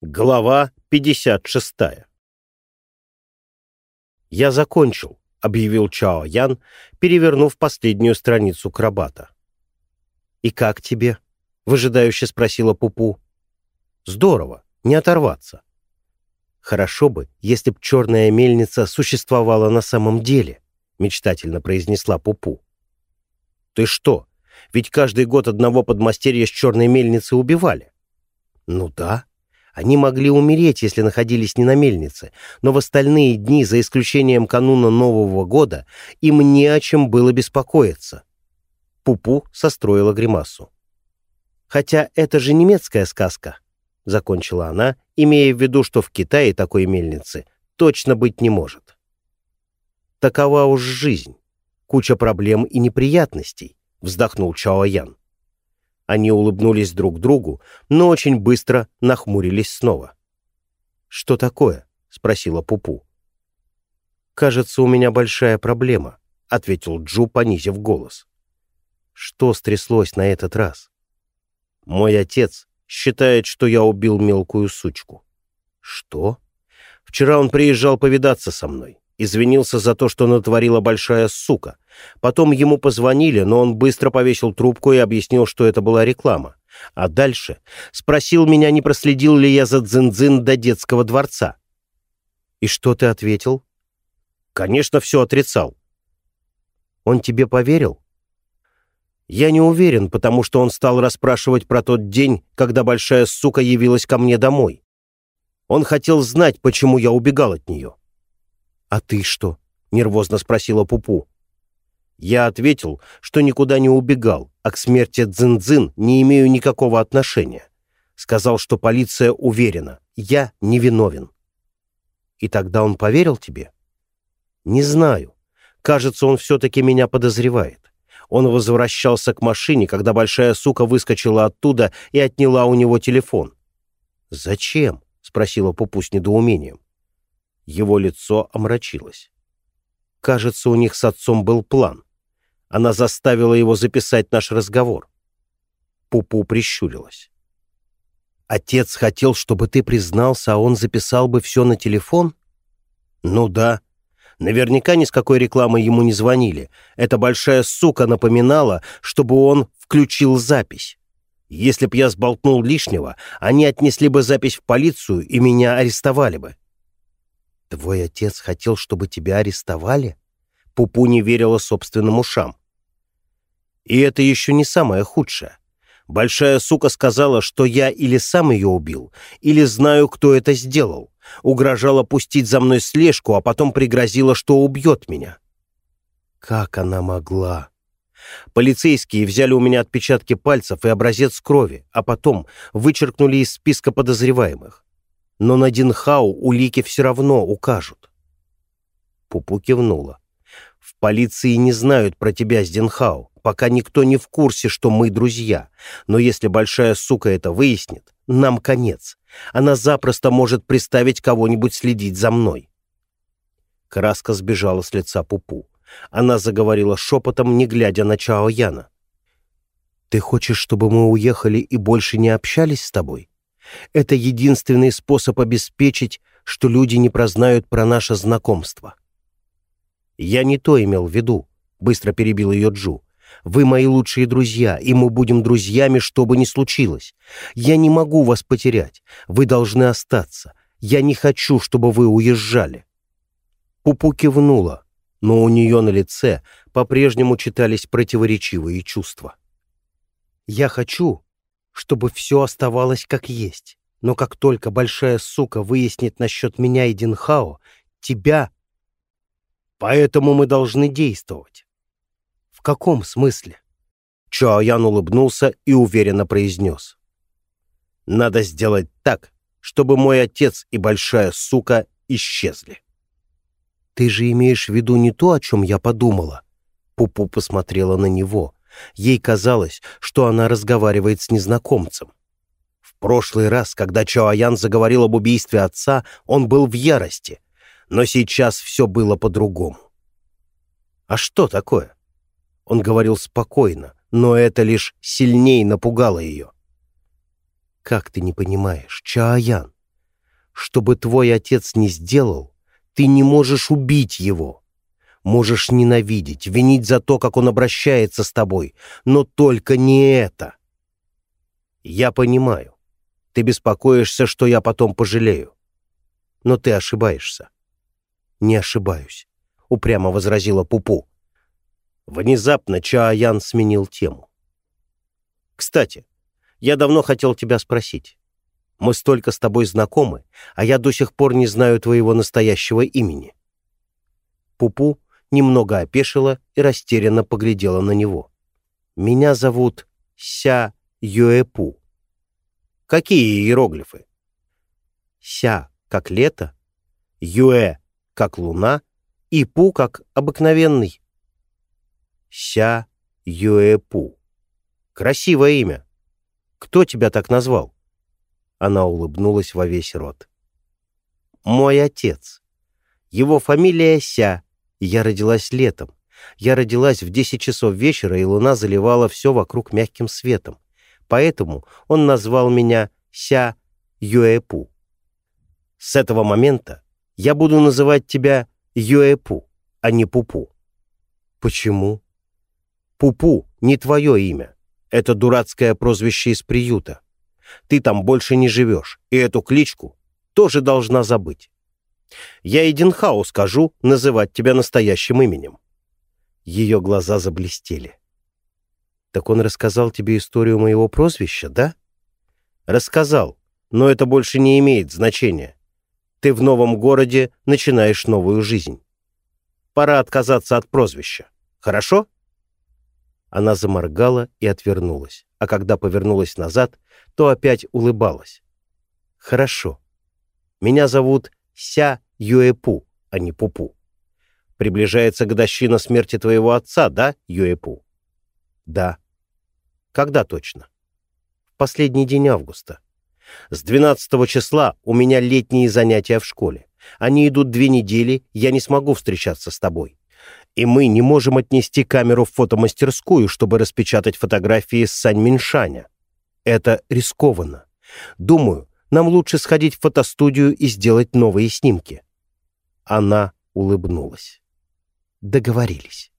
Глава 56 «Я закончил», — объявил Чао Ян, перевернув последнюю страницу крабата. «И как тебе?» — выжидающе спросила Пупу. «Здорово, не оторваться». «Хорошо бы, если б черная мельница существовала на самом деле», — мечтательно произнесла Пупу. «Ты что? Ведь каждый год одного подмастерья с черной мельницы убивали». «Ну да», они могли умереть, если находились не на мельнице, но в остальные дни, за исключением кануна Нового года, им не о чем было беспокоиться. Пупу состроила гримасу. «Хотя это же немецкая сказка», — закончила она, имея в виду, что в Китае такой мельницы точно быть не может. «Такова уж жизнь. Куча проблем и неприятностей», — вздохнул Чао Ян. Они улыбнулись друг другу, но очень быстро нахмурились снова. «Что такое?» — спросила Пупу. «Кажется, у меня большая проблема», — ответил Джу, понизив голос. «Что стряслось на этот раз?» «Мой отец считает, что я убил мелкую сучку». «Что?» «Вчера он приезжал повидаться со мной извинился за то, что натворила большая сука. Потом ему позвонили, но он быстро повесил трубку и объяснил, что это была реклама. А дальше спросил меня, не проследил ли я за Дзин-Дзин до детского дворца. «И что ты ответил?» «Конечно, все отрицал». «Он тебе поверил?» «Я не уверен, потому что он стал расспрашивать про тот день, когда большая сука явилась ко мне домой. Он хотел знать, почему я убегал от нее». «А ты что?» — нервозно спросила Пупу. Я ответил, что никуда не убегал, а к смерти Цзин-Цзин не имею никакого отношения. Сказал, что полиция уверена, я невиновен. И тогда он поверил тебе? Не знаю. Кажется, он все-таки меня подозревает. Он возвращался к машине, когда большая сука выскочила оттуда и отняла у него телефон. «Зачем?» — спросила Пупу с недоумением. Его лицо омрачилось. Кажется, у них с отцом был план. Она заставила его записать наш разговор. Пупу прищурилась. «Отец хотел, чтобы ты признался, а он записал бы все на телефон?» «Ну да. Наверняка ни с какой рекламой ему не звонили. Эта большая сука напоминала, чтобы он включил запись. Если б я сболтнул лишнего, они отнесли бы запись в полицию и меня арестовали бы. «Твой отец хотел, чтобы тебя арестовали?» Пупу не верила собственным ушам. «И это еще не самое худшее. Большая сука сказала, что я или сам ее убил, или знаю, кто это сделал. Угрожала пустить за мной слежку, а потом пригрозила, что убьет меня». «Как она могла?» Полицейские взяли у меня отпечатки пальцев и образец крови, а потом вычеркнули из списка подозреваемых но на Динхау улики все равно укажут. Пупу кивнула. В полиции не знают про тебя с Динхау, пока никто не в курсе, что мы друзья. Но если большая сука это выяснит, нам конец. Она запросто может приставить кого-нибудь следить за мной. Краска сбежала с лица Пупу. Она заговорила шепотом, не глядя на Чао Яна. «Ты хочешь, чтобы мы уехали и больше не общались с тобой?» Это единственный способ обеспечить, что люди не прознают про наше знакомство. «Я не то имел в виду», — быстро перебил ее Джу. «Вы мои лучшие друзья, и мы будем друзьями, что бы ни случилось. Я не могу вас потерять. Вы должны остаться. Я не хочу, чтобы вы уезжали». Пупу кивнула, но у нее на лице по-прежнему читались противоречивые чувства. «Я хочу, чтобы все оставалось как есть. Но как только большая сука выяснит насчет меня и Динхао, тебя... Поэтому мы должны действовать. В каком смысле? Чоаян улыбнулся и уверенно произнес. Надо сделать так, чтобы мой отец и большая сука исчезли. Ты же имеешь в виду не то, о чем я подумала. Пупу посмотрела на него, Ей казалось, что она разговаривает с незнакомцем. В прошлый раз, когда Чоаян заговорил об убийстве отца, он был в ярости, но сейчас все было по-другому. «А что такое?» Он говорил спокойно, но это лишь сильнее напугало ее. «Как ты не понимаешь, Чаоян? Что бы твой отец не сделал, ты не можешь убить его. Можешь ненавидеть, винить за то, как он обращается с тобой, но только не это. Я понимаю. Ты беспокоишься, что я потом пожалею. Но ты ошибаешься. Не ошибаюсь, — упрямо возразила Пупу. Внезапно Чаоян сменил тему. Кстати, я давно хотел тебя спросить. Мы столько с тобой знакомы, а я до сих пор не знаю твоего настоящего имени. Пупу немного опешила и растерянно поглядела на него. «Меня зовут Ся Юэпу». «Какие иероглифы?» «Ся» — как лето, «Юэ» — как луна и «Пу» — как обыкновенный. Ся Юэпу. Красивое имя. Кто тебя так назвал? Она улыбнулась во весь рот. Мой отец. Его фамилия Ся, я родилась летом. Я родилась в 10 часов вечера, и луна заливала все вокруг мягким светом. Поэтому он назвал меня Ся Юэпу. С этого момента я буду называть тебя Юэпу, а не Пупу. Почему? Пупу не твое имя. Это дурацкое прозвище из приюта. Ты там больше не живешь, и эту кличку тоже должна забыть. Я Эдинхау скажу называть тебя настоящим именем». Ее глаза заблестели. «Так он рассказал тебе историю моего прозвища, да?» «Рассказал, но это больше не имеет значения. Ты в новом городе начинаешь новую жизнь. Пора отказаться от прозвища. Хорошо?» Она заморгала и отвернулась, а когда повернулась назад, то опять улыбалась. «Хорошо. Меня зовут Ся Юэпу, а не Пупу. Приближается годовщина смерти твоего отца, да, Юэпу? Да. Когда точно? В последний день августа. С 12 числа у меня летние занятия в школе. Они идут две недели, я не смогу встречаться с тобой. И мы не можем отнести камеру в фотомастерскую, чтобы распечатать фотографии с Сань Миншаня. Это рискованно. Думаю, нам лучше сходить в фотостудию и сделать новые снимки». Она улыбнулась. Договорились.